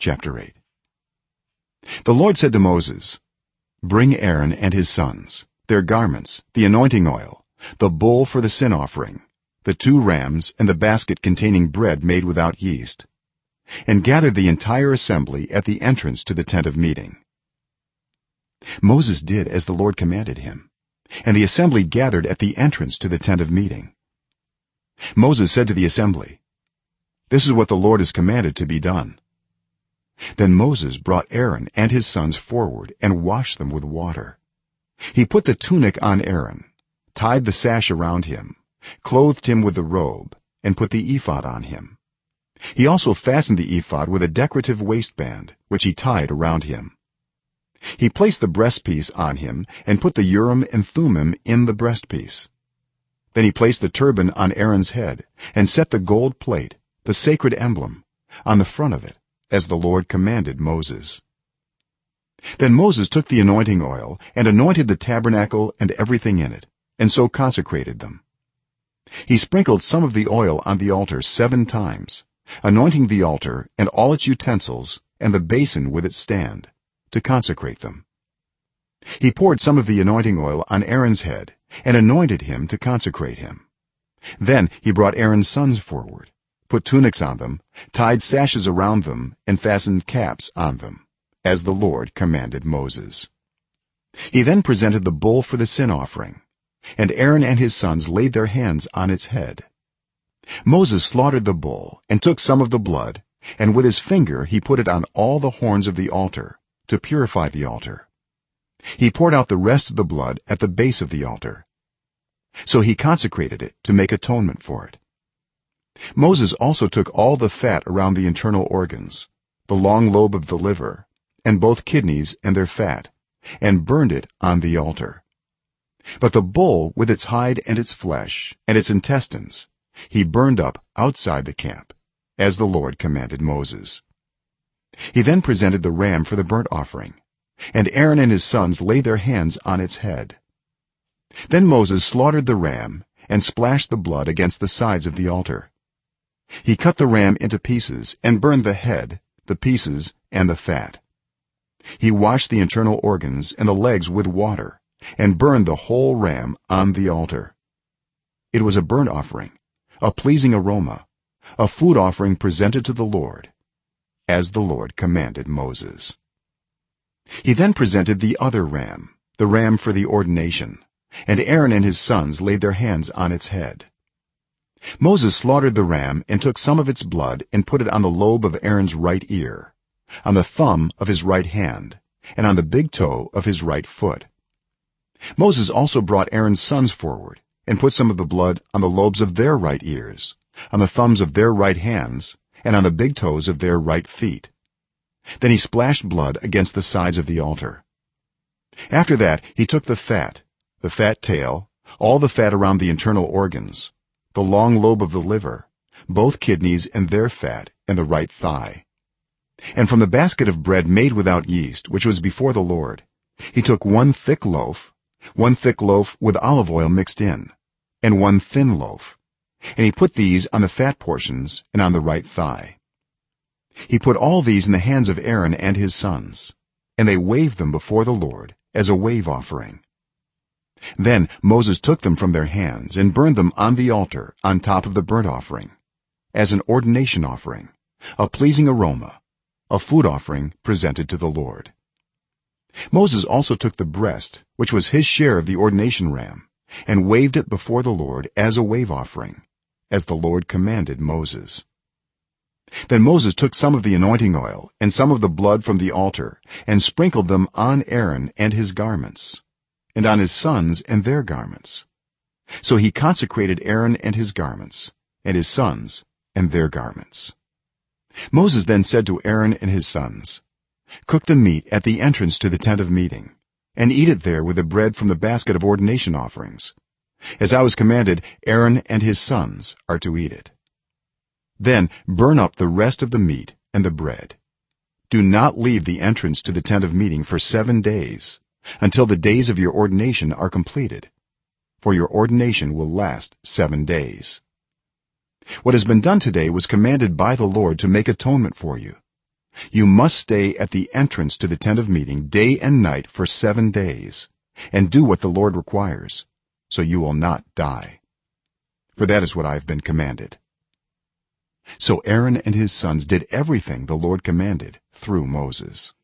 chapter 8 the lord said to moses bring aaron and his sons their garments the anointing oil the bull for the sin offering the two rams and the basket containing bread made without yeast and gather the entire assembly at the entrance to the tent of meeting. Moses did as the lord commanded him and the assembly gathered at the entrance to the tent of meeting. Moses said to the assembly this is what the lord has commanded to be done then moses brought aaron and his sons forward and washed them with water. He put the tunic on aaron tied the sash around him clothed him with the robe and put the ephod on him. He also fastened the ephod with a decorative waistband which he tied around him. He placed the breastpiece on him and put the urim and thummim in the breastpiece. Then he placed the turban on aaron's head and set the gold plate the sacred emblem on the front of it as the lord commanded moses. Then moses took the anointing oil and anointed the tabernacle and everything in it and so consecrated them. He sprinkled some of the oil on the altar 7 times anointing the altar and all its utensils and the basin with its stand to consecrate them. He poured some of the anointing oil on aaron's head and anointed him to consecrate him. Then he brought aaron's sons forward put tunics on them tied sashes around them and fastened caps on them as the lord commanded moses. He then presented the bull for the sin offering and aaron and his sons laid their hands on its head. Moses slaughtered the bull and took some of the blood and with his finger he put it on all the horns of the altar to purify the altar. He poured out the rest of the blood at the base of the altar. So he consecrated it to make atonement for it moses also took all the fat around the internal organs the long lobe of the liver and both kidneys and their fat and burned it on the altar. But the bull with its hide and its flesh and its intestines he burned up outside the camp as the lord commanded moses. He then presented the ram for the burnt offering and aaron and his sons laid their hands on its head. Then moses slaughtered the ram and splashed the blood against the sides of the altar he cut the ram into pieces and burned the head the pieces and the fat. He washed the internal organs and the legs with water and burned the whole ram on the altar. It was a burnt offering a pleasing aroma a food offering presented to the lord as the lord commanded moses. He then presented the other ram the ram for the ordination and aaron and his sons laid their hands on its head moses slaughtered the ram and took some of its blood and put it on the lobe of aaron's right ear on the thumb of his right hand and on the big toe of his right foot. Moses also brought aaron's sons forward and put some of the blood on the lobes of their right ears on the thumbs of their right hands and on the big toes of their right feet. Then he splashed blood against the sides of the altar. After that he took the fat the fat tail all the fat around the internal organs the long lobe of the liver both kidneys and their fat and the right thigh. And from the basket of bread made without yeast which was before the lord he took one thick loaf one thick loaf with olive oil mixed in and one thin loaf. And he put these on the fat portions and on the right thigh. He put all these in the hands of aaron and his sons and they waved them before the lord as a wave offering then moses took them from their hands and burned them on the altar on top of the burnt offering as an ordination offering a pleasing aroma a food offering presented to the lord. Moses also took the breast which was his share of the ordination ram and waved it before the lord as a wave offering as the lord commanded moses. Then moses took some of the anointing oil and some of the blood from the altar and sprinkled them on aaron and his garments and on his sons and their garments. So he consecrated aaron and his garments and his sons and their garments. Moses then said to aaron and his sons cook the meat at the entrance to the tent of meeting and eat it there with the bread from the basket of ordination offerings. As i was commanded aaron and his sons are to eat it. Then burn up the rest of the meat and the bread. Do not leave the entrance to the tent of meeting for 7 days until the days of your ordination are completed for your ordination will last 7 days. What has been done today was commanded by the lord to make atonement for you. You must stay at the entrance to the tent of meeting day and night for 7 days and do what the lord requires so you will not die. For that is what i have been commanded. So aaron and his sons did everything the lord commanded through moses